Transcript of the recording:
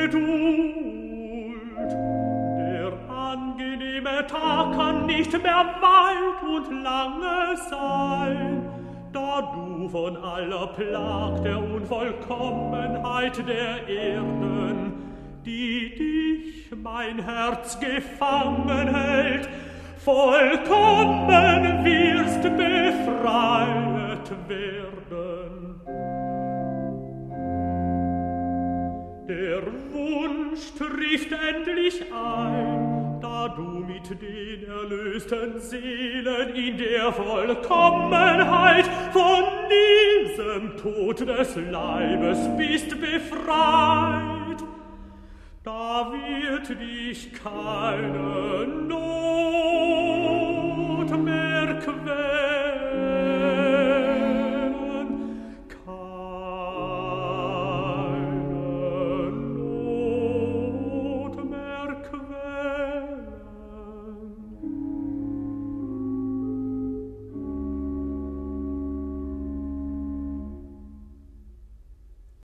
Geduld. Der angenehme Tag kann nicht mehr weit und lange sein, da du von aller Plag der Unvollkommenheit der Erden, die dich, mein Herz, gefangen hält, vollkommen wirst befreit werden. Der Wunsch trifft endlich ein, da du mit den erlösten Seelen in der Vollkommenheit von diesem Tod des Leibes bist befreit. Da wird dich keine Not